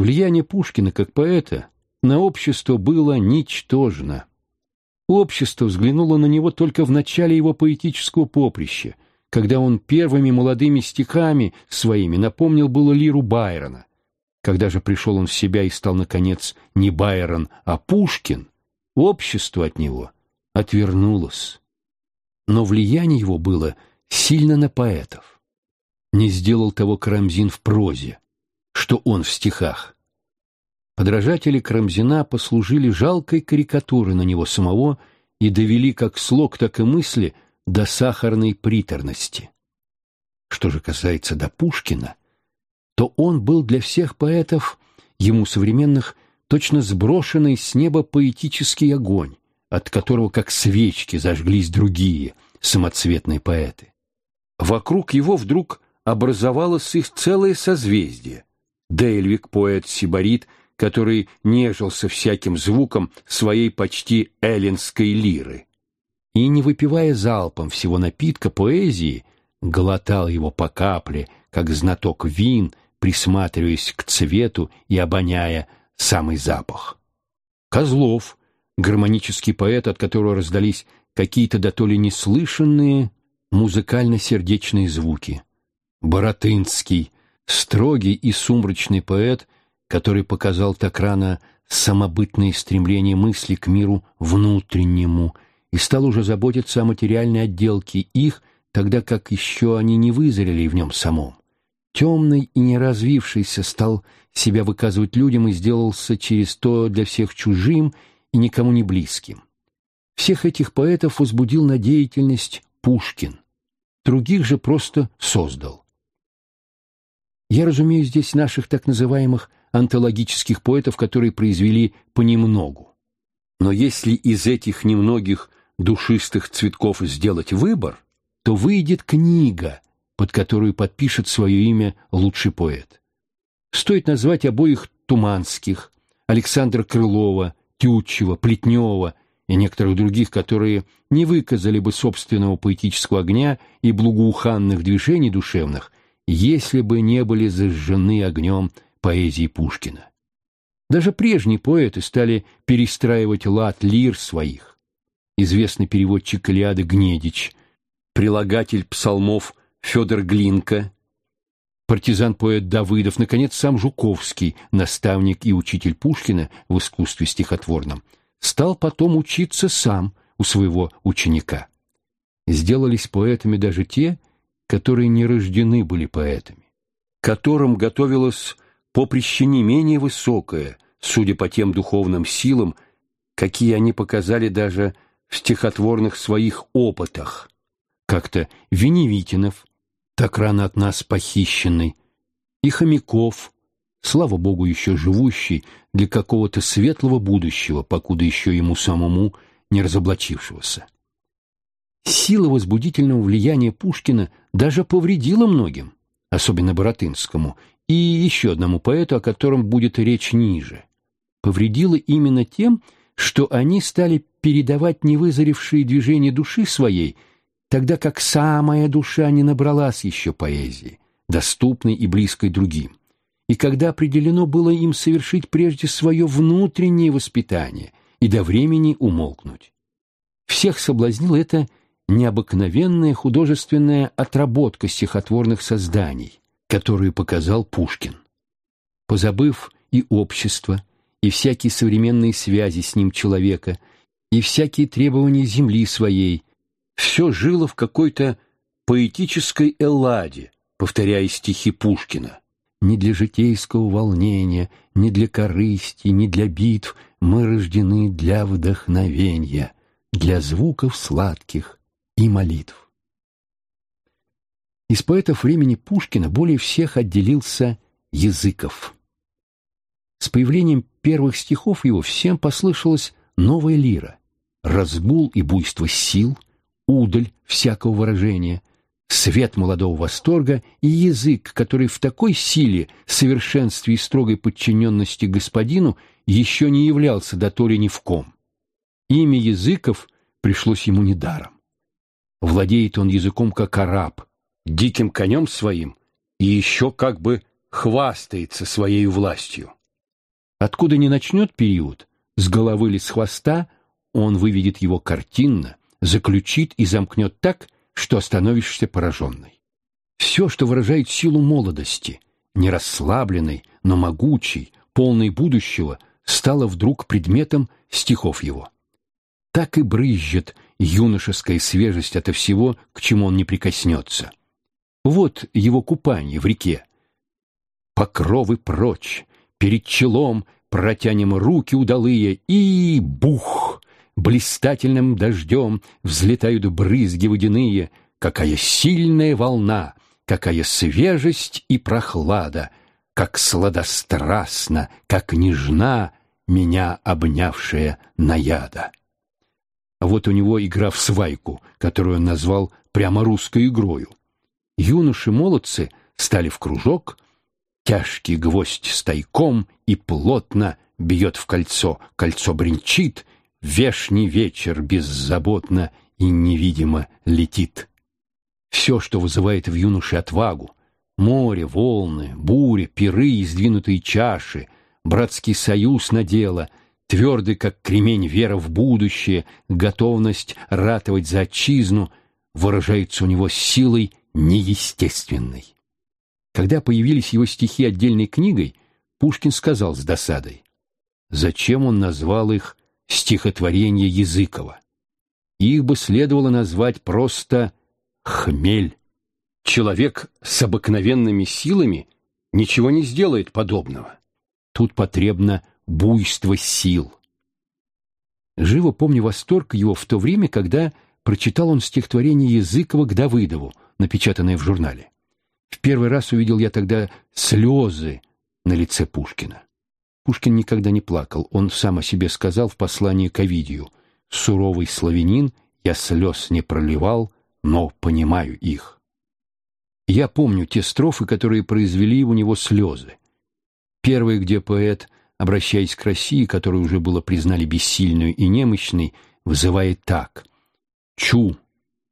Влияние Пушкина как поэта на общество было ничтожно. Общество взглянуло на него только в начале его поэтического поприща, когда он первыми молодыми стихами своими напомнил было лиру Байрона. Когда же пришел он в себя и стал, наконец, не Байрон, а Пушкин, общество от него отвернулось. Но влияние его было сильно на поэтов. Не сделал того Карамзин в прозе, что он в стихах. Подражатели Карамзина послужили жалкой карикатурой на него самого и довели как слог, так и мысли до сахарной приторности. Что же касается до Пушкина, то он был для всех поэтов, ему современных, точно сброшенный с неба поэтический огонь, от которого как свечки зажглись другие самоцветные поэты. Вокруг его вдруг образовалось их целое созвездие. Дельвик, поэт-сибарит — который нежился всяким звуком своей почти эллинской лиры. И, не выпивая залпом всего напитка поэзии, глотал его по капле, как знаток вин, присматриваясь к цвету и обоняя самый запах. Козлов, гармонический поэт, от которого раздались какие-то да то ли неслышанные музыкально-сердечные звуки. Боротынский, строгий и сумрачный поэт — который показал так рано самобытные стремления мысли к миру внутреннему и стал уже заботиться о материальной отделке их, тогда как еще они не вызрели в нем самом. Темный и неразвившийся стал себя выказывать людям и сделался через то для всех чужим и никому не близким. Всех этих поэтов возбудил на деятельность Пушкин, других же просто создал. Я разумею здесь наших так называемых антологических поэтов, которые произвели понемногу. Но если из этих немногих душистых цветков сделать выбор, то выйдет книга, под которую подпишет свое имя лучший поэт. Стоит назвать обоих Туманских, Александра Крылова, Тютчева, Плетнева и некоторых других, которые не выказали бы собственного поэтического огня и благоуханных движений душевных, если бы не были зажжены огнем поэзии Пушкина. Даже прежние поэты стали перестраивать лад лир своих. Известный переводчик Илиады Гнедич, прилагатель псалмов Федор Глинка, партизан-поэт Давыдов, наконец, сам Жуковский, наставник и учитель Пушкина в искусстве стихотворном, стал потом учиться сам у своего ученика. Сделались поэтами даже те, которые не рождены были поэтами, которым готовилось поприще не менее высокое, судя по тем духовным силам, какие они показали даже в стихотворных своих опытах. Как-то Веневитинов, так рано от нас похищенный, и Хомяков, слава Богу, еще живущий для какого-то светлого будущего, покуда еще ему самому не разоблачившегося. Сила возбудительного влияния Пушкина даже повредила многим, особенно Боротынскому, и еще одному поэту, о котором будет речь ниже. Повредило именно тем, что они стали передавать невызревшие движения души своей, тогда как самая душа не набралась еще поэзии, доступной и близкой другим. И когда определено было им совершить прежде свое внутреннее воспитание и до времени умолкнуть. Всех соблазнила эта необыкновенная художественная отработка стихотворных созданий, которую показал Пушкин. Позабыв и общество, и всякие современные связи с ним человека, и всякие требования земли своей, все жило в какой-то поэтической элладе, повторяя стихи Пушкина. «Ни для житейского волнения, ни для корысти, ни для битв мы рождены для вдохновения, для звуков сладких и молитв». Из поэтов времени Пушкина более всех отделился Языков. С появлением первых стихов его всем послышалась новая лира, разбул и буйство сил, удаль всякого выражения, свет молодого восторга и язык, который в такой силе, совершенстве и строгой подчиненности господину еще не являлся до то ли ни в ком. Имя языков пришлось ему недаром. Владеет он языком как араб, диким конем своим и еще как бы хвастается своей властью. Откуда не начнет период, с головы или с хвоста, он выведет его картинно, заключит и замкнет так, что остановишься пораженной. Все, что выражает силу молодости, не расслабленной, но могучей, полной будущего, стало вдруг предметом стихов его. Так и брызжет юношеская свежесть ото всего, к чему он не прикоснется. Вот его купание в реке. Покровы прочь, перед челом протянем руки удалые, и бух! Блистательным дождем взлетают брызги водяные. Какая сильная волна, какая свежесть и прохлада, как сладострастно, как нежна меня обнявшая наяда. А вот у него игра в свайку, которую он назвал прямо русской игрою. Юноши-молодцы стали в кружок, тяжкий гвоздь стайком и плотно бьет в кольцо, кольцо бренчит, вешний вечер беззаботно и невидимо летит. Все, что вызывает в юноше отвагу, море, волны, буря, пиры и сдвинутые чаши, братский союз на дело — твердый, как кремень, вера в будущее, готовность ратовать за отчизну, выражается у него силой неестественной. Когда появились его стихи отдельной книгой, Пушкин сказал с досадой, зачем он назвал их «стихотворение Языкова». Их бы следовало назвать просто «хмель». Человек с обыкновенными силами ничего не сделает подобного. Тут потребно буйство сил. Живо помню восторг его в то время, когда прочитал он стихотворение Языкова к Давыдову, напечатанное в журнале. В первый раз увидел я тогда слезы на лице Пушкина. Пушкин никогда не плакал, он сам о себе сказал в послании к Овидию «Суровый славянин, я слез не проливал, но понимаю их». Я помню те строфы, которые произвели у него слезы. Первые, где поэт – обращаясь к России, которую уже было признали бессильную и немощной, вызывает так. «Чу,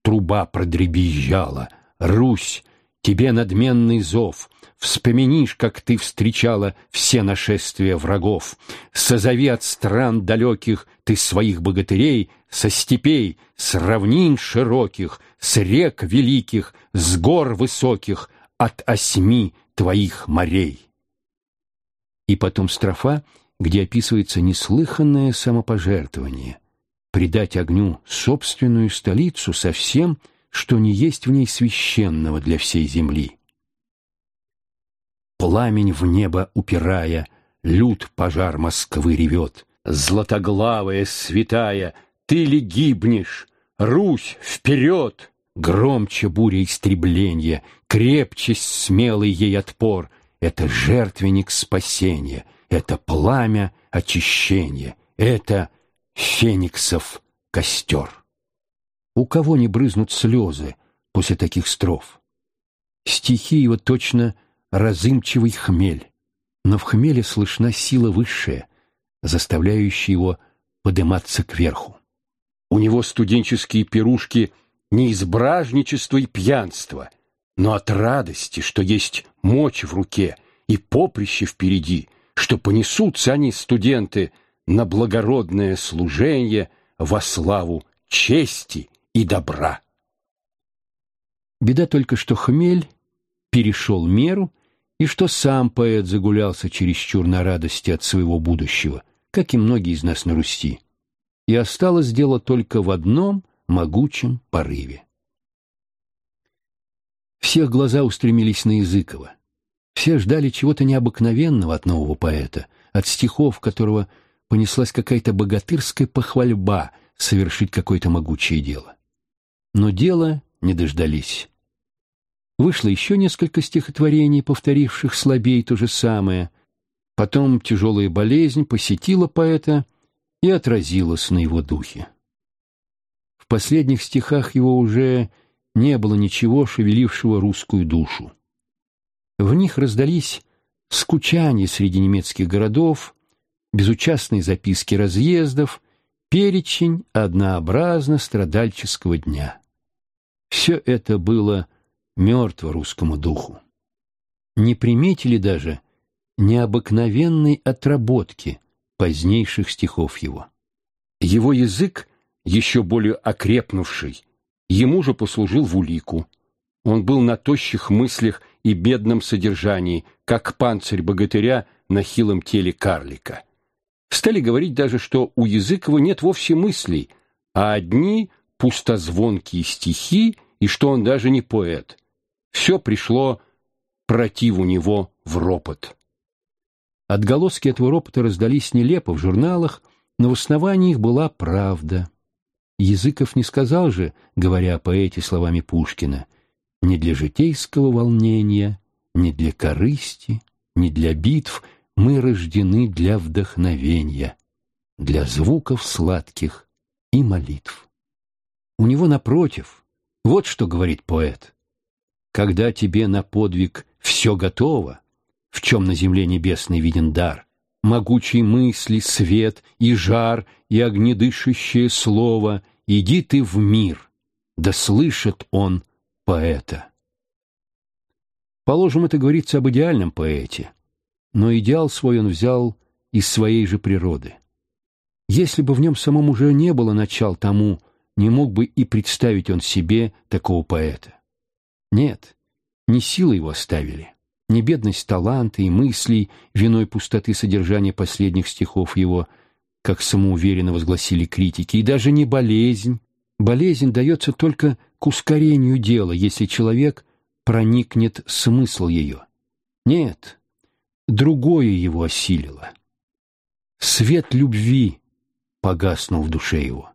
труба продребезжала, Русь, тебе надменный зов, Вспоминишь, как ты встречала все нашествия врагов. Созови от стран далеких ты своих богатырей, Со степей, с равнин широких, с рек великих, С гор высоких, от осьми твоих морей и потом строфа, где описывается неслыханное самопожертвование, придать огню собственную столицу со всем, что не есть в ней священного для всей земли. Пламень в небо упирая, лют пожар Москвы ревет, златоглавая святая, ты ли гибнешь, Русь, вперед! Громче буря истребления, крепче смелый ей отпор, это жертвенник спасения, это пламя очищения, это фениксов костер. У кого не брызнут слезы после таких строф? Стихи его точно разымчивый хмель, но в хмеле слышна сила высшая, заставляющая его подниматься кверху. У него студенческие пирушки не из бражничества и пьянства, но от радости, что есть мочь в руке и поприще впереди, что понесутся они, студенты, на благородное служение во славу чести и добра. Беда только, что хмель перешел меру, и что сам поэт загулялся чересчур на радости от своего будущего, как и многие из нас на Руси, и осталось дело только в одном могучем порыве. Всех глаза устремились на Языкова. Все ждали чего-то необыкновенного от нового поэта, от стихов которого понеслась какая-то богатырская похвальба совершить какое-то могучее дело. Но дело не дождались. Вышло еще несколько стихотворений, повторивших слабей то же самое. Потом тяжелая болезнь посетила поэта и отразилась на его духе. В последних стихах его уже не было ничего, шевелившего русскую душу. В них раздались скучания среди немецких городов, безучастные записки разъездов, перечень однообразно страдальческого дня. Все это было мертво русскому духу. Не приметили даже, необыкновенной отработки позднейших стихов его. Его язык, еще более окрепнувший, ему же послужил в улику. Он был на тощих мыслях и бедном содержании, как панцирь богатыря на хилом теле карлика. Стали говорить даже, что у Языкова нет вовсе мыслей, а одни пустозвонкие стихи, и что он даже не поэт. Все пришло против у него в ропот. Отголоски этого ропота раздались нелепо в журналах, но в основании их была правда. Языков не сказал же, говоря о поэте словами Пушкина, «Не для житейского волнения, не для корысти, не для битв мы рождены для вдохновения, для звуков сладких и молитв». У него напротив, вот что говорит поэт, «Когда тебе на подвиг все готово, в чем на земле небесный виден дар, могучей мысли, свет и жар, и огнедышащее слово, иди ты в мир, да слышит он поэта. Положим, это говорится об идеальном поэте, но идеал свой он взял из своей же природы. Если бы в нем самом уже не было начал тому, не мог бы и представить он себе такого поэта. Нет, не силы его оставили, не бедность таланта и мыслей, виной пустоты содержания последних стихов его, как самоуверенно возгласили критики, и даже не болезнь. Болезнь дается только к ускорению дела, если человек проникнет смысл ее. Нет, другое его осилило. Свет любви погаснул в душе его.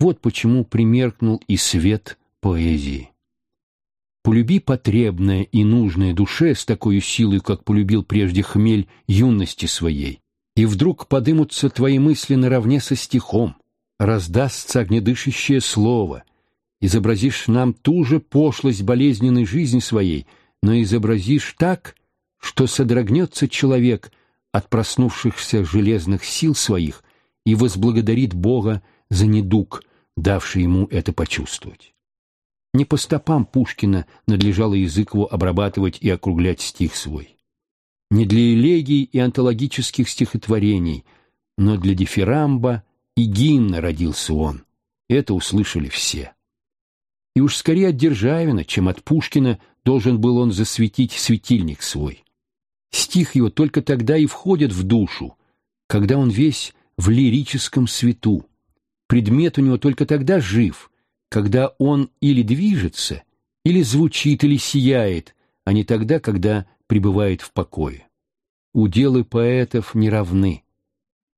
Вот почему примеркнул и свет поэзии. Полюби потребное и нужное душе с такой силой, как полюбил прежде хмель юности своей, и вдруг подымутся твои мысли наравне со стихом, раздастся огнедышащее слово, изобразишь нам ту же пошлость болезненной жизни своей, но изобразишь так, что содрогнется человек от проснувшихся железных сил своих и возблагодарит Бога за недуг, давший ему это почувствовать. Не по стопам Пушкина надлежало Языкову обрабатывать и округлять стих свой. Не для элегий и антологических стихотворений, но для дифирамба и гимна родился он. Это услышали все. И уж скорее от Державина, чем от Пушкина, должен был он засветить светильник свой. Стих его только тогда и входит в душу, когда он весь в лирическом свету. Предмет у него только тогда жив, когда он или движется, или звучит, или сияет, а не тогда, когда пребывает в покое. Уделы поэтов не равны.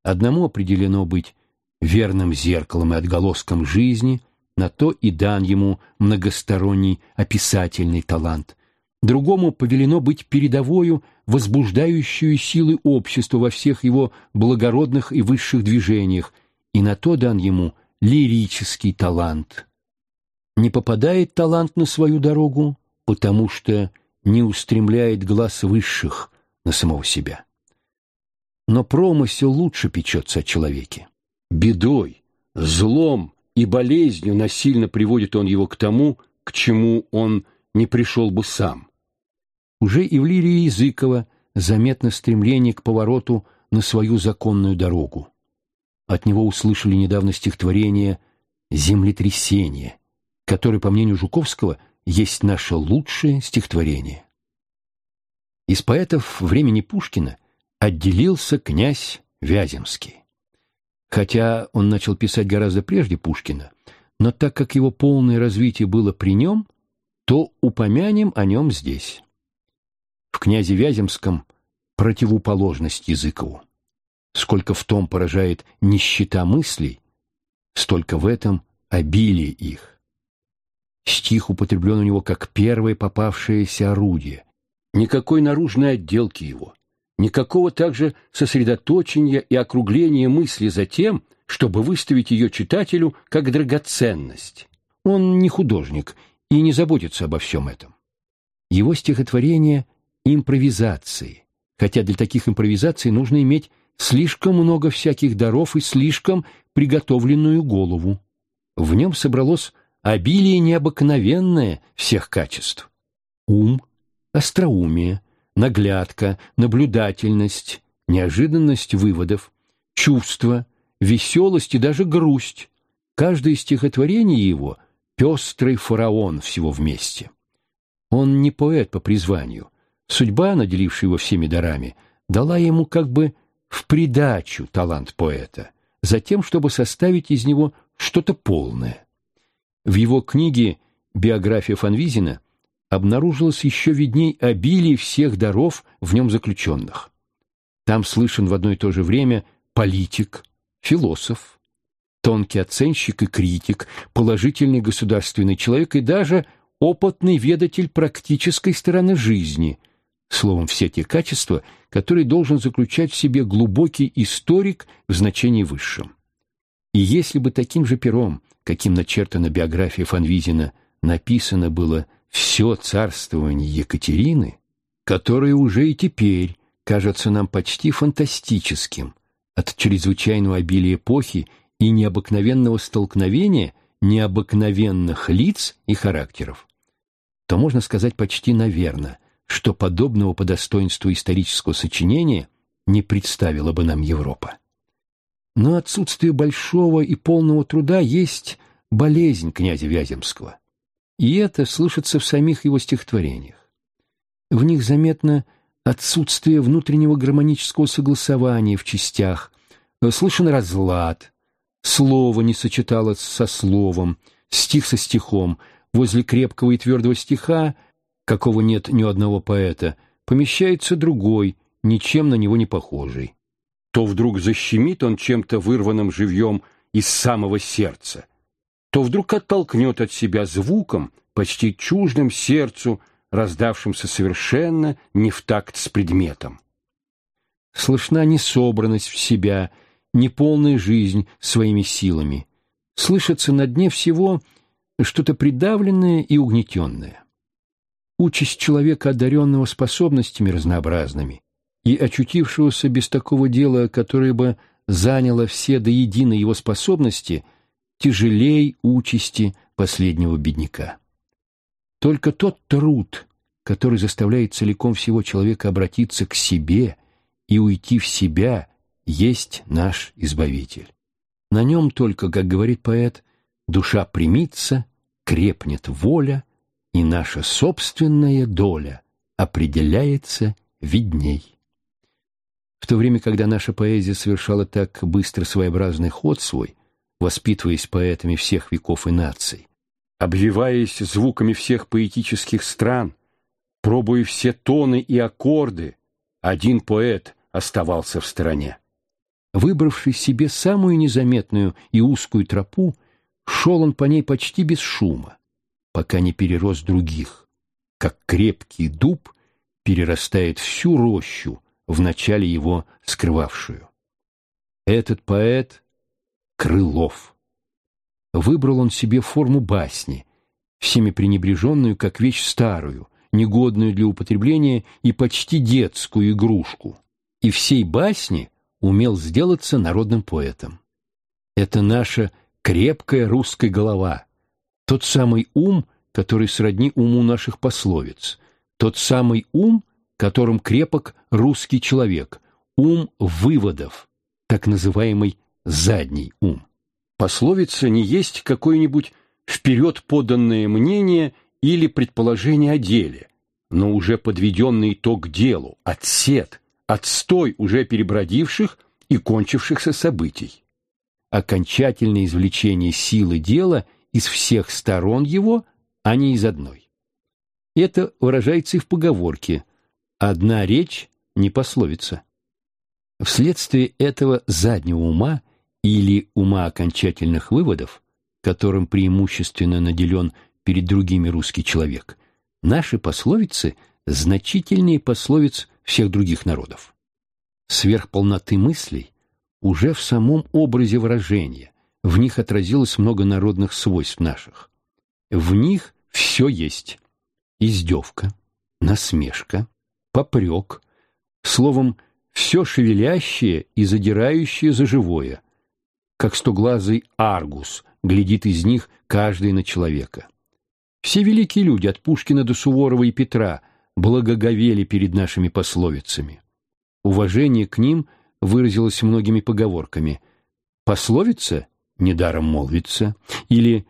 Одному определено быть верным зеркалом и отголоском жизни, на то и дан ему многосторонний описательный талант. Другому повелено быть передовою, возбуждающую силы общества во всех его благородных и высших движениях, и на то дан ему лирический талант не попадает талант на свою дорогу, потому что не устремляет глаз высших на самого себя. Но промысел лучше печется о человеке. Бедой, злом и болезнью насильно приводит он его к тому, к чему он не пришел бы сам. Уже и в лирии Языкова заметно стремление к повороту на свою законную дорогу. От него услышали недавно стихотворение «Землетрясение», который, по мнению Жуковского, есть наше лучшее стихотворение. Из поэтов времени Пушкина отделился князь Вяземский. Хотя он начал писать гораздо прежде Пушкина, но так как его полное развитие было при нем, то упомянем о нем здесь. В князе Вяземском противоположность Языкову. Сколько в том поражает нищета мыслей, столько в этом обилие их. Стих употреблен у него как первое попавшееся орудие. Никакой наружной отделки его, никакого также сосредоточения и округления мысли за тем, чтобы выставить ее читателю как драгоценность. Он не художник и не заботится обо всем этом. Его стихотворение — импровизации, хотя для таких импровизаций нужно иметь слишком много всяких даров и слишком приготовленную голову. В нем собралось обилие необыкновенное всех качеств. Ум, остроумие, наглядка, наблюдательность, неожиданность выводов, чувство, веселость и даже грусть. Каждое стихотворение его — пестрый фараон всего вместе. Он не поэт по призванию. Судьба, наделившая его всеми дарами, дала ему как бы в придачу талант поэта, затем, чтобы составить из него что-то полное. В его книге «Биография Фанвизина» обнаружилось еще видней обилие всех даров в нем заключенных. Там слышен в одно и то же время политик, философ, тонкий оценщик и критик, положительный государственный человек и даже опытный ведатель практической стороны жизни, словом, все те качества, которые должен заключать в себе глубокий историк в значении высшем. И если бы таким же пером, каким начертана биография Фанвизина, написано было все царствование Екатерины, которое уже и теперь кажется нам почти фантастическим от чрезвычайного обилия эпохи и необыкновенного столкновения необыкновенных лиц и характеров, то можно сказать почти наверно, что подобного по достоинству исторического сочинения не представила бы нам Европа. Но отсутствие большого и полного труда есть болезнь князя Вяземского. И это слышится в самих его стихотворениях. В них заметно отсутствие внутреннего гармонического согласования в частях, слышен разлад, слово не сочеталось со словом, стих со стихом, возле крепкого и твердого стиха, какого нет ни у одного поэта, помещается другой, ничем на него не похожий. То вдруг защемит он чем-то вырванным живьем из самого сердца, то вдруг оттолкнет от себя звуком, почти чуждым сердцу, раздавшимся совершенно не в такт с предметом. Слышна несобранность в себя, неполная жизнь своими силами. Слышится на дне всего что-то придавленное и угнетенное. Участь человека, одаренного способностями разнообразными и очутившегося без такого дела, которое бы заняло все до единой его способности — тяжелей участи последнего бедняка. Только тот труд, который заставляет целиком всего человека обратиться к себе и уйти в себя, есть наш Избавитель. На нем только, как говорит поэт, душа примится, крепнет воля, и наша собственная доля определяется видней. В то время, когда наша поэзия совершала так быстро своеобразный ход свой, воспитываясь поэтами всех веков и наций, обвиваясь звуками всех поэтических стран, пробуя все тоны и аккорды, один поэт оставался в стороне. Выбравший себе самую незаметную и узкую тропу, шел он по ней почти без шума, пока не перерос других, как крепкий дуб перерастает всю рощу, в начале его скрывавшую. Этот поэт Крылов. Выбрал он себе форму басни, всеми пренебреженную как вещь старую, негодную для употребления и почти детскую игрушку. И всей басни умел сделаться народным поэтом. Это наша крепкая русская голова, тот самый ум, который сродни уму наших пословиц, тот самый ум, которым крепок русский человек, ум выводов, так называемый задний ум. Пословица не есть какое-нибудь вперед поданное мнение или предположение о деле, но уже подведенный итог делу, отсет, отстой уже перебродивших и кончившихся событий. Окончательное извлечение силы дела из всех сторон его, а не из одной. Это выражается и в поговорке «одна речь не пословица». Вследствие этого заднего ума – или ума окончательных выводов, которым преимущественно наделен перед другими русский человек, наши пословицы значительнее пословиц всех других народов. Сверхполноты мыслей уже в самом образе выражения, в них отразилось много народных свойств наших. В них все есть. Издевка, насмешка, попрек, словом, все шевелящее и задирающее за живое – как стоглазый аргус, глядит из них каждый на человека. Все великие люди, от Пушкина до Суворова и Петра, благоговели перед нашими пословицами. Уважение к ним выразилось многими поговорками. «Пословица — недаром молвится» или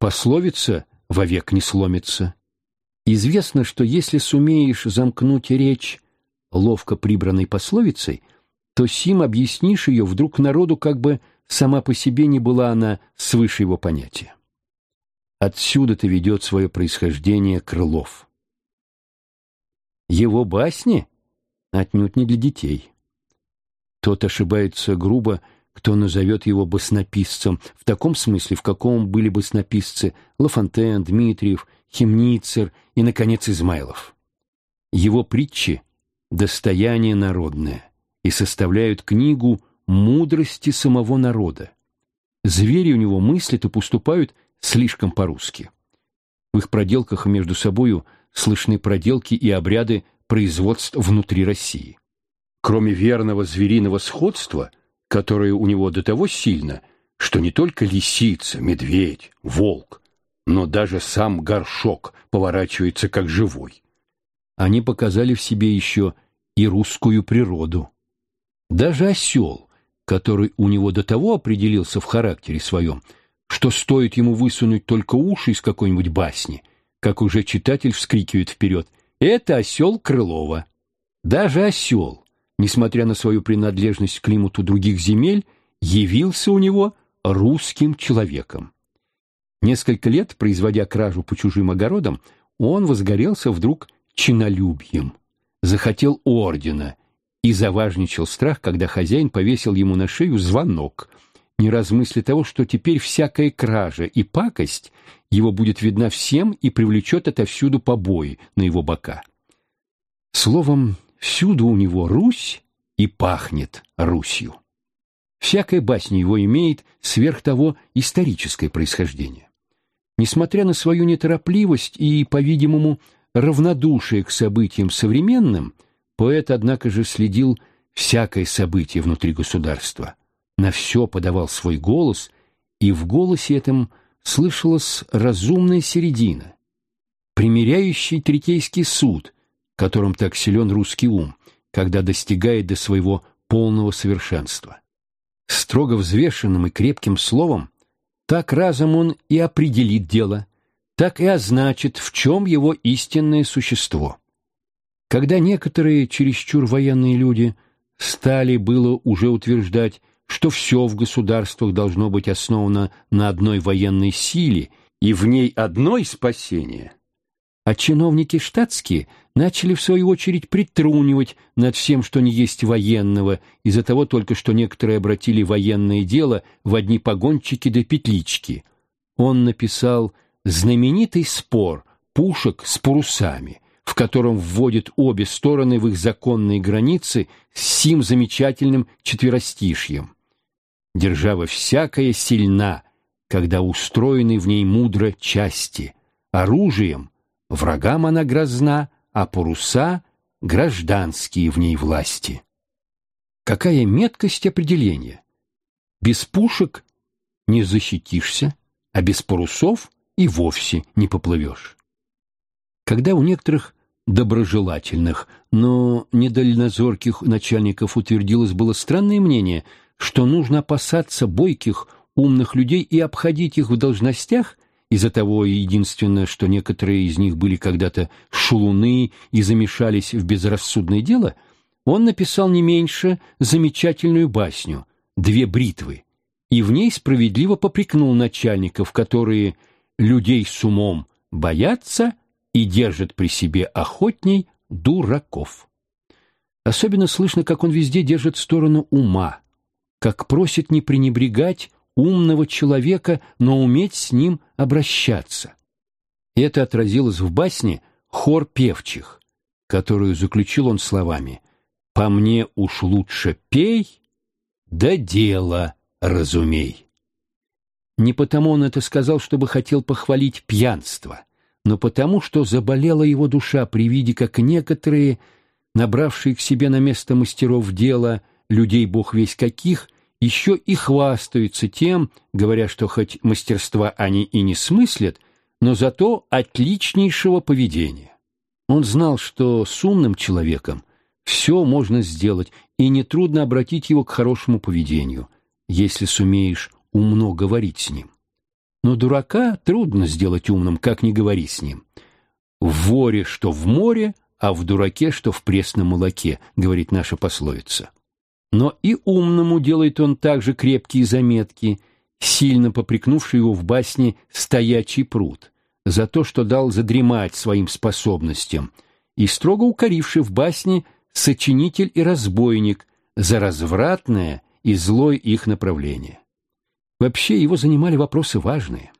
«пословица вовек не сломится». Известно, что если сумеешь замкнуть речь ловко прибранной пословицей, то сим объяснишь ее вдруг народу, как бы сама по себе не была она свыше его понятия. Отсюда-то ведет свое происхождение Крылов. Его басни отнюдь не для детей. Тот ошибается грубо, кто назовет его баснописцем, в таком смысле, в каком были баснописцы Лафонтен, Дмитриев, Химницер и, наконец, Измайлов. Его притчи — достояние народное и составляют книгу мудрости самого народа. Звери у него мыслят и поступают слишком по-русски. В их проделках между собою слышны проделки и обряды производств внутри России. Кроме верного звериного сходства, которое у него до того сильно, что не только лисица, медведь, волк, но даже сам горшок поворачивается как живой. Они показали в себе еще и русскую природу. Даже осел, который у него до того определился в характере своем, что стоит ему высунуть только уши из какой-нибудь басни, как уже читатель вскрикивает вперед это осел Крылова. Даже осел, несмотря на свою принадлежность к климату других земель, явился у него русским человеком. Несколько лет, производя кражу по чужим огородам, он возгорелся вдруг чинолюбием, захотел ордена и заважничал страх, когда хозяин повесил ему на шею звонок, не размысля того, что теперь всякая кража и пакость его будет видна всем и привлечет отовсюду побои на его бока. Словом, всюду у него Русь и пахнет Русью. Всякая басня его имеет сверх того историческое происхождение. Несмотря на свою неторопливость и, по-видимому, равнодушие к событиям современным, поэт, однако же, следил всякое событие внутри государства, на все подавал свой голос, и в голосе этом – слышалась разумная середина, примиряющий Третейский суд, которым так силен русский ум, когда достигает до своего полного совершенства. Строго взвешенным и крепким словом так разом он и определит дело, так и означит, в чем его истинное существо. Когда некоторые чересчур военные люди стали было уже утверждать, что все в государствах должно быть основано на одной военной силе и в ней одной спасение. А чиновники штатские начали в свою очередь притрунивать над всем, что не есть военного, из-за того только, что некоторые обратили военное дело в одни погончики да петлички. Он написал знаменитый спор пушек с парусами, в котором вводит обе стороны в их законные границы с сим замечательным четверостишьем. Держава всякая сильна, когда устроены в ней мудро части. Оружием врагам она грозна, а паруса — гражданские в ней власти. Какая меткость определения! Без пушек не защитишься, а без парусов и вовсе не поплывешь. Когда у некоторых доброжелательных, но недальнозорких начальников утвердилось было странное мнение — что нужно опасаться бойких, умных людей и обходить их в должностях, из-за того единственное, что некоторые из них были когда-то шулуны и замешались в безрассудное дело, он написал не меньше замечательную басню «Две бритвы», и в ней справедливо попрекнул начальников, которые людей с умом боятся и держат при себе охотней дураков. Особенно слышно, как он везде держит сторону ума, как просит не пренебрегать умного человека, но уметь с ним обращаться. Это отразилось в басне «Хор певчих», которую заключил он словами «По мне уж лучше пей, да дело разумей». Не потому он это сказал, чтобы хотел похвалить пьянство, но потому, что заболела его душа при виде, как некоторые, набравшие к себе на место мастеров дела, людей бог весь каких, еще и хвастаются тем, говоря, что хоть мастерства они и не смыслят, но зато отличнейшего поведения. Он знал, что с умным человеком все можно сделать, и нетрудно обратить его к хорошему поведению, если сумеешь умно говорить с ним. Но дурака трудно сделать умным, как не говори с ним. В воре, что в море, а в дураке, что в пресном молоке, говорит наша пословица. Но и умному делает он также крепкие заметки, сильно попрекнувший его в басне «Стоячий пруд», за то, что дал задремать своим способностям, и строго укоривший в басне «Сочинитель и разбойник» за развратное и злое их направление. Вообще его занимали вопросы важные.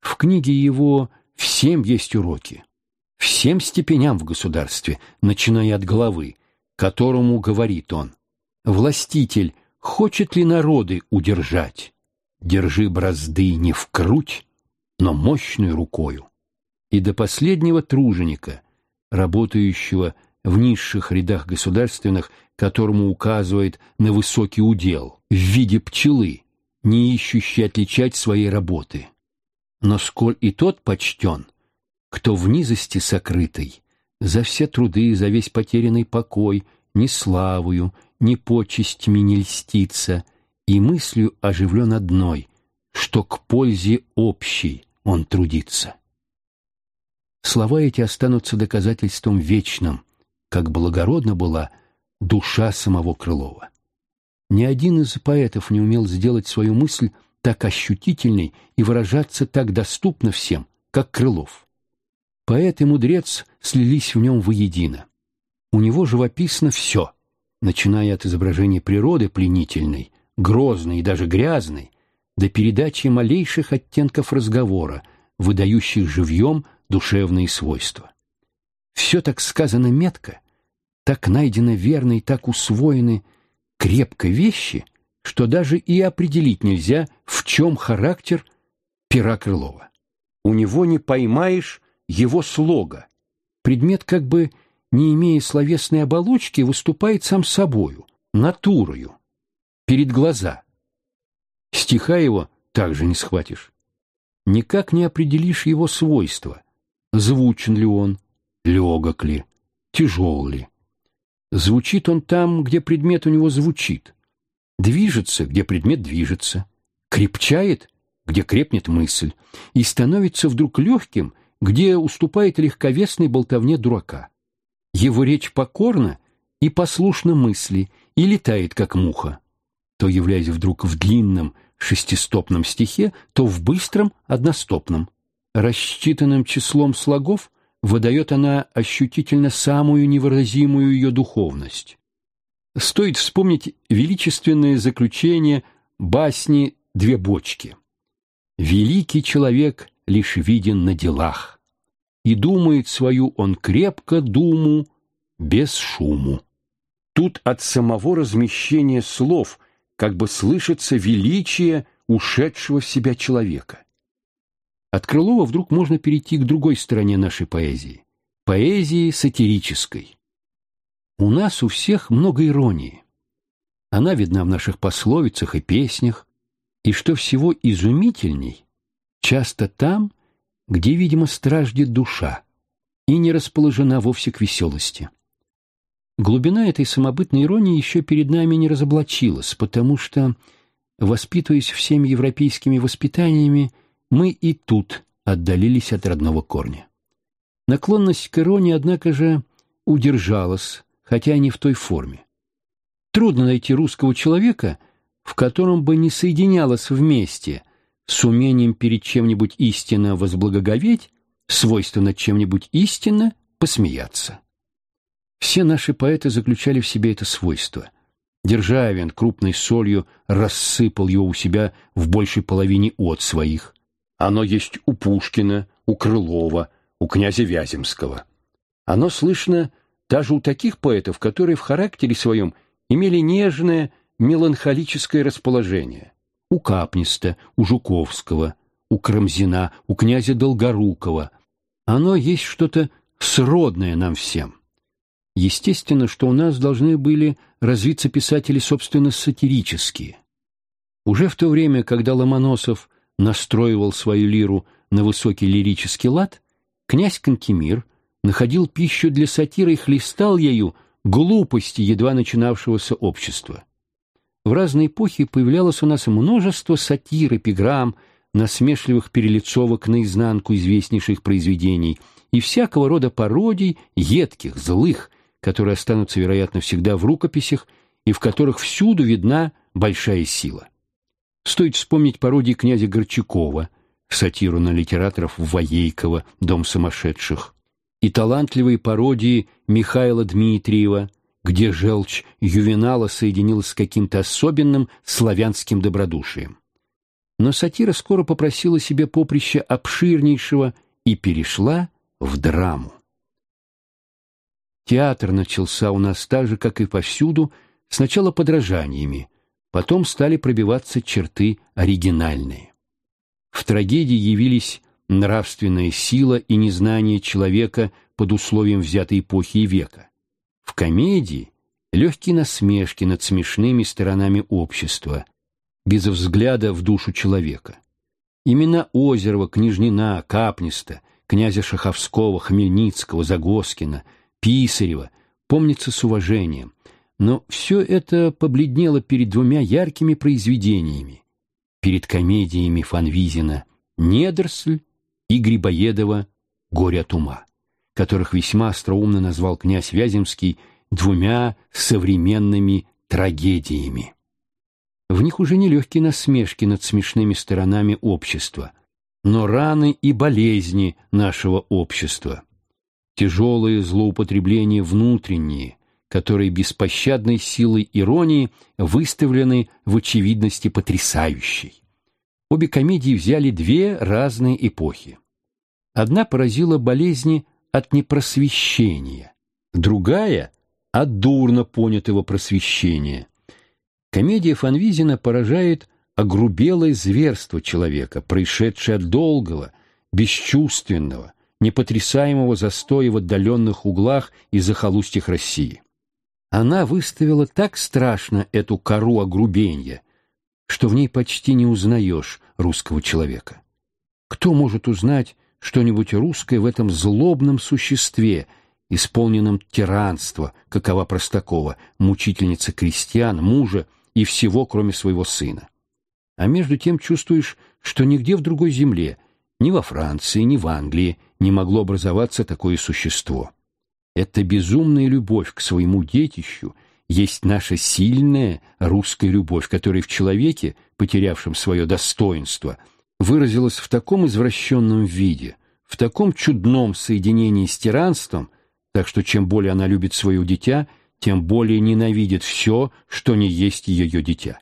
В книге его «Всем есть уроки», всем степеням в государстве, начиная от главы, которому говорит он, «Властитель, хочет ли народы удержать? Держи бразды не в круть, но мощной рукою». И до последнего труженика, работающего в низших рядах государственных, которому указывает на высокий удел в виде пчелы, не ищущий отличать своей работы. Но сколь и тот почтен, кто в низости сокрытый, за все труды, за весь потерянный покой, ни славою, ни почестями не льстится, и мыслью оживлен одной, что к пользе общей он трудится. Слова эти останутся доказательством вечным, как благородна была душа самого Крылова. Ни один из поэтов не умел сделать свою мысль так ощутительной и выражаться так доступно всем, как Крылов. Поэт и мудрец слились в нем воедино. У него живописно все, начиная от изображения природы пленительной, грозной и даже грязной, до передачи малейших оттенков разговора, выдающих живьем душевные свойства. Все так сказано метко, так найдено верно и так усвоены – крепко вещи, что даже и определить нельзя, в чем характер пера Крылова. У него не поймаешь его слога. Предмет, как бы не имея словесной оболочки, выступает сам собою, натурою, перед глаза. Стиха его также не схватишь. Никак не определишь его свойства. Звучен ли он, легок ли, тяжел ли. Звучит он там, где предмет у него звучит. Движется, где предмет движется. Крепчает, где крепнет мысль. И становится вдруг легким, где уступает легковесной болтовне дурака. Его речь покорна и послушна мысли, и летает, как муха. То являясь вдруг в длинном шестистопном стихе, то в быстром одностопном. Рассчитанным числом слогов выдает она ощутительно самую невыразимую ее духовность. Стоит вспомнить величественное заключение басни «Две бочки». «Великий человек лишь виден на делах, и думает свою он крепко думу, без шуму». Тут от самого размещения слов как бы слышится величие ушедшего в себя человека. От Крылова вдруг можно перейти к другой стороне нашей поэзии – поэзии сатирической. У нас у всех много иронии. Она видна в наших пословицах и песнях, и, что всего изумительней, часто там, где, видимо, страждет душа и не расположена вовсе к веселости. Глубина этой самобытной иронии еще перед нами не разоблачилась, потому что, воспитываясь всеми европейскими воспитаниями, мы и тут отдалились от родного корня. Наклонность к иронии, однако же, удержалась, хотя и не в той форме. Трудно найти русского человека, в котором бы не соединялось вместе с умением перед чем-нибудь истинно возблагоговеть, свойственно чем-нибудь истинно посмеяться. Все наши поэты заключали в себе это свойство. Державин крупной солью рассыпал его у себя в большей половине от своих. Оно есть у Пушкина, у Крылова, у князя Вяземского. Оно слышно даже у таких поэтов, которые в характере своем имели нежное, меланхолическое расположение. У Капниста, у Жуковского, у Крамзина, у князя Долгорукова. Оно есть что-то сродное нам всем. Естественно, что у нас должны были развиться писатели, собственно, сатирические. Уже в то время, когда Ломоносов настроивал свою лиру на высокий лирический лад, князь Кантемир находил пищу для сатиры и хлестал ею глупости едва начинавшегося общества. В разные эпохи появлялось у нас множество сатир, эпиграмм, насмешливых перелицовок наизнанку известнейших произведений и всякого рода пародий, едких, злых, которые останутся, вероятно, всегда в рукописях и в которых всюду видна большая сила. Стоит вспомнить пародии князя Горчакова, сатиру на литераторов Воейкова «Дом сумасшедших», и талантливые пародии Михаила Дмитриева, где желчь Ювенала соединилась с каким-то особенным славянским добродушием. Но сатира скоро попросила себе поприща обширнейшего и перешла в драму. Театр начался у нас так же, как и повсюду, сначала подражаниями, потом стали пробиваться черты оригинальные. В трагедии явились нравственная сила и незнание человека под условием взятой эпохи и века. В комедии легкие насмешки над смешными сторонами общества, без взгляда в душу человека. Имена Озерова, Княжнина, Капниста, князя Шаховского, Хмельницкого, Загоскина, Писарева помнится с уважением, но все это побледнело перед двумя яркими произведениями, перед комедиями Фанвизина «Недоросль» и Грибоедова «Горе от ума», которых весьма остроумно назвал князь Вяземский двумя современными трагедиями. В них уже не легкие насмешки над смешными сторонами общества, но раны и болезни нашего общества, тяжелые злоупотребления внутренние, которые беспощадной силой иронии выставлены в очевидности потрясающей. Обе комедии взяли две разные эпохи. Одна поразила болезни от непросвещения, другая — от дурно понятого просвещения. Комедия Фанвизина поражает огрубелое зверство человека, происшедшее от долгого, бесчувственного, непотрясаемого застоя в отдаленных углах и захолустьях России. Она выставила так страшно эту кору огрубенья, что в ней почти не узнаешь русского человека. Кто может узнать что-нибудь русское в этом злобном существе, исполненном тиранства, какова Простакова, мучительница крестьян, мужа и всего, кроме своего сына? А между тем чувствуешь, что нигде в другой земле, ни во Франции, ни в Англии, не могло образоваться такое существо. Это безумная любовь к своему детищу есть наша сильная русская любовь, которая в человеке, потерявшем свое достоинство, выразилась в таком извращенном виде, в таком чудном соединении с тиранством, так что чем более она любит свое дитя, тем более ненавидит все, что не есть ее дитя.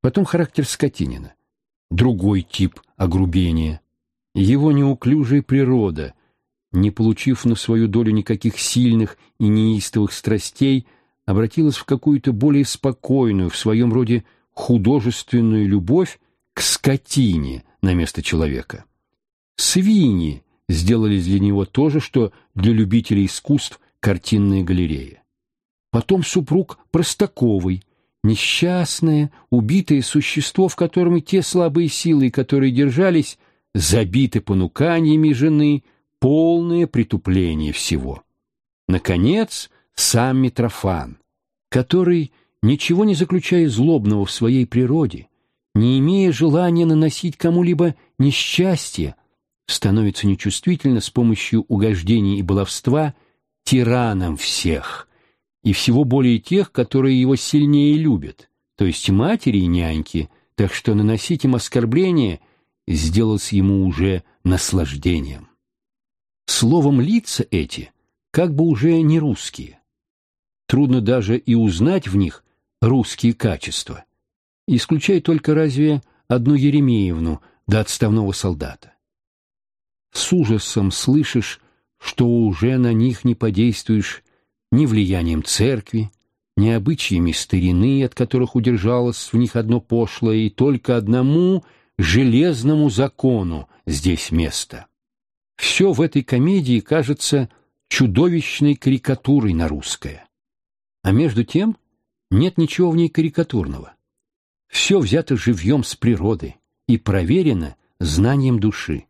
Потом характер скотинина, другой тип огрубения, его неуклюжая природа, не получив на свою долю никаких сильных и неистовых страстей, обратилась в какую-то более спокойную, в своем роде художественную любовь к скотине на место человека. Свиньи сделали для него то же, что для любителей искусств картинная галерея. Потом супруг Простаковой, несчастное, убитое существо, в котором те слабые силы, которые держались, забиты понуканиями жены, полное притупление всего. Наконец, сам Митрофан, который, ничего не заключая злобного в своей природе, не имея желания наносить кому-либо несчастье, становится нечувствительно с помощью угождений и баловства тираном всех, и всего более тех, которые его сильнее любят, то есть матери и няньки, так что наносить им оскорбление сделалось ему уже наслаждением. Словом, лица эти как бы уже не русские. Трудно даже и узнать в них русские качества, исключая только разве одну Еремеевну до отставного солдата. С ужасом слышишь, что уже на них не подействуешь ни влиянием церкви, ни обычаями старины, от которых удержалось в них одно пошлое, и только одному железному закону здесь место. Все в этой комедии кажется чудовищной карикатурой на русское. А между тем нет ничего в ней карикатурного. Все взято живьем с природы и проверено знанием души.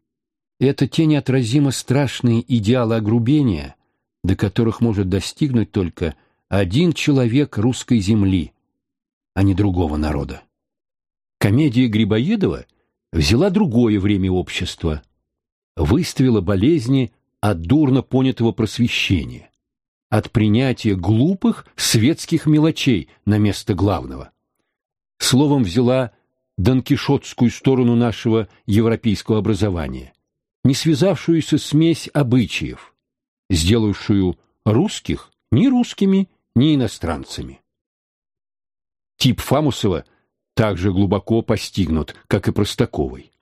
Это те неотразимо страшные идеалы огрубения, до которых может достигнуть только один человек русской земли, а не другого народа. Комедия Грибоедова взяла другое время общества, выставила болезни от дурно понятого просвещения, от принятия глупых светских мелочей на место главного. Словом, взяла донкишотскую сторону нашего европейского образования, не связавшуюся смесь обычаев, сделавшую русских ни русскими, ни иностранцами. Тип Фамусова также глубоко постигнут, как и Простаковой.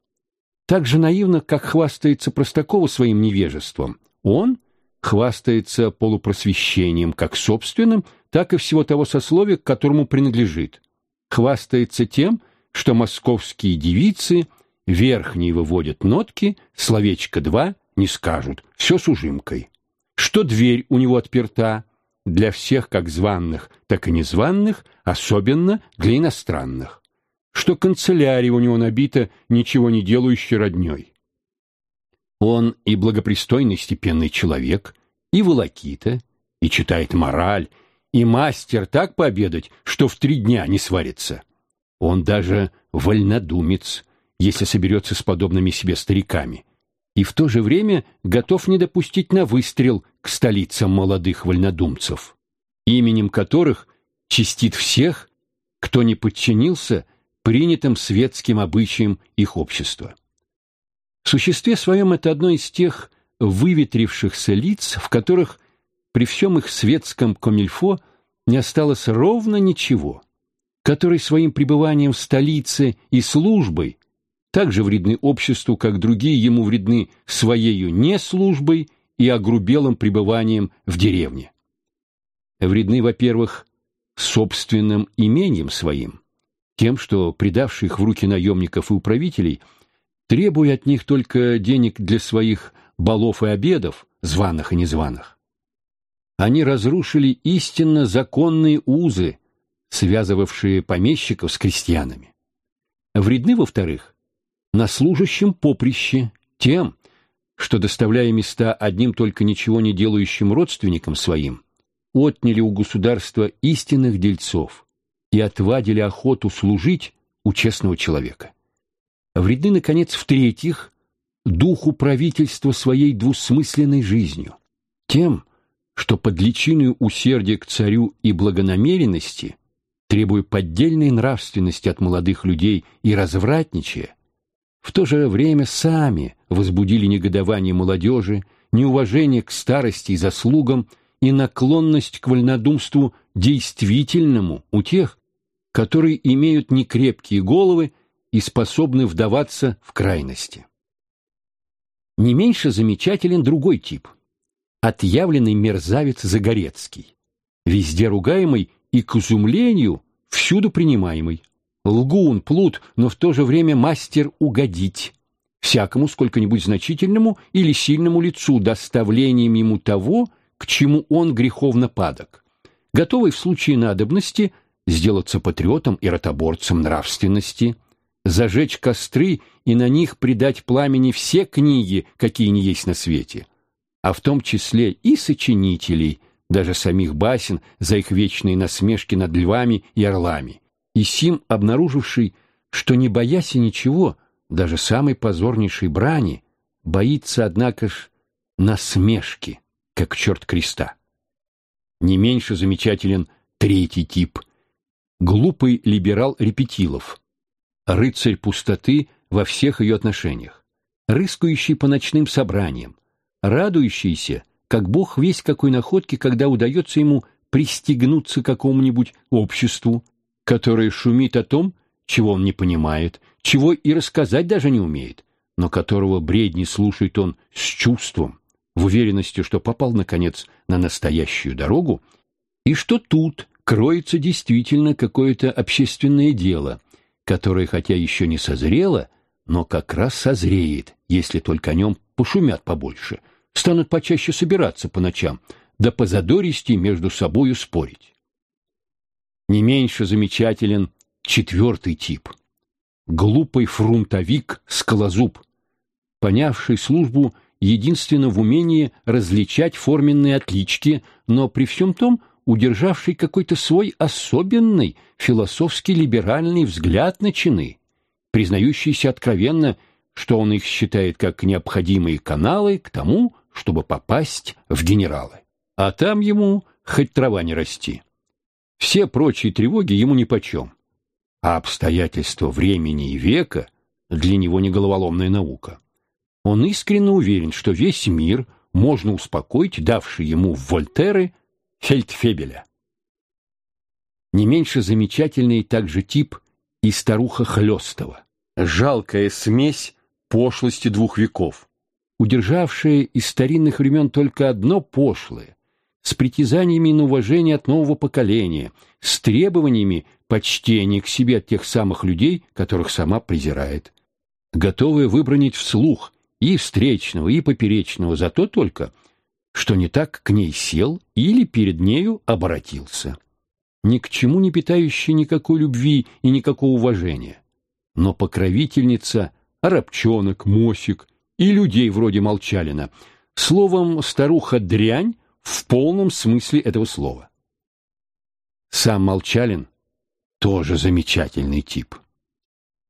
Так же наивно, как хвастается Простакова своим невежеством, он хвастается полупросвещением как собственным, так и всего того сословия, к которому принадлежит. Хвастается тем, что московские девицы верхние выводят нотки, словечко два не скажут, все с ужимкой. Что дверь у него отперта для всех как званных, так и незваных, особенно для иностранных что канцелярия у него набита ничего не делающей роднёй. Он и благопристойный степенный человек, и волокита, и читает мораль, и мастер так пообедать, что в три дня не сварится. Он даже вольнодумец, если соберется с подобными себе стариками, и в то же время готов не допустить на выстрел к столицам молодых вольнодумцев, именем которых чистит всех, кто не подчинился принятым светским обычаям их общества. В существе своем это одно из тех выветрившихся лиц, в которых при всем их светском комильфо не осталось ровно ничего, которые своим пребыванием в столице и службой так же вредны обществу, как другие ему вредны своею неслужбой и огрубелым пребыванием в деревне. Вредны, во-первых, собственным имением своим, тем, что, предавший их в руки наемников и управителей, требуя от них только денег для своих балов и обедов, званых и незваных. Они разрушили истинно законные узы, связывавшие помещиков с крестьянами. Вредны, во-вторых, на служащем поприще тем, что, доставляя места одним только ничего не делающим родственникам своим, отняли у государства истинных дельцов, и отвадили охоту служить у честного человека. Вредны, наконец, в-третьих, духу правительства своей двусмысленной жизнью, тем, что под личиной усердия к царю и благонамеренности, требуя поддельной нравственности от молодых людей и развратничая, в то же время сами возбудили негодование молодежи, неуважение к старости и заслугам и наклонность к вольнодумству действительному у тех, которые имеют некрепкие головы и способны вдаваться в крайности. Не меньше замечателен другой тип – отъявленный мерзавец Загорецкий, везде ругаемый и, к изумлению, всюду принимаемый. Лгун, плут, но в то же время мастер угодить. Всякому сколько-нибудь значительному или сильному лицу доставлением ему того, к чему он греховно падок, готовый в случае надобности сделаться патриотом и ротоборцем нравственности, зажечь костры и на них придать пламени все книги, какие не есть на свете, а в том числе и сочинителей, даже самих басен за их вечные насмешки над львами и орлами, и сим обнаруживший, что не боясь ничего, даже самой позорнейшей брани, боится, однако ж, насмешки как черт креста. Не меньше замечателен третий тип – глупый либерал Репетилов, рыцарь пустоты во всех ее отношениях, рыскающий по ночным собраниям, радующийся, как бог весь какой находки, когда удается ему пристегнуться к какому-нибудь обществу, которое шумит о том, чего он не понимает, чего и рассказать даже не умеет, но которого бредни слушает он с чувством, в уверенности, что попал, наконец, на настоящую дорогу, и что тут кроется действительно какое-то общественное дело, которое, хотя еще не созрело, но как раз созреет, если только о нем пошумят побольше, станут почаще собираться по ночам, да по задористи между собою спорить. Не меньше замечателен четвертый тип. Глупый фрунтовик-скалозуб, понявший службу единственно в умении различать форменные отлички, но при всем том удержавший какой-то свой особенный философский либеральный взгляд на чины, признающийся откровенно, что он их считает как необходимые каналы к тому, чтобы попасть в генералы. А там ему хоть трава не расти. Все прочие тревоги ему нипочем. А обстоятельства времени и века для него не головоломная наука. Он искренне уверен, что весь мир можно успокоить, давший ему в Вольтеры Фельдфебеля. Не меньше замечательный также тип и старуха Хлёстова. Жалкая смесь пошлости двух веков, удержавшая из старинных времен только одно пошлое, с притязаниями на уважение от нового поколения, с требованиями почтения к себе от тех самых людей, которых сама презирает, готовая выбронить вслух и встречного, и поперечного за то только, что не так к ней сел или перед нею обратился. Ни к чему не питающий никакой любви и никакого уважения. Но покровительница рабчонок, мосик и людей вроде Молчалина. Словом, старуха-дрянь в полном смысле этого слова. Сам Молчалин тоже замечательный тип.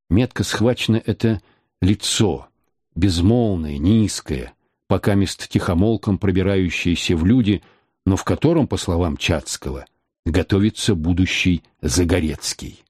Метко схвачено это лицо, безмолвное, низкое, пока мест тихомолком пробирающееся в люди, но в котором, по словам Чацкого, готовится будущий Загорецкий.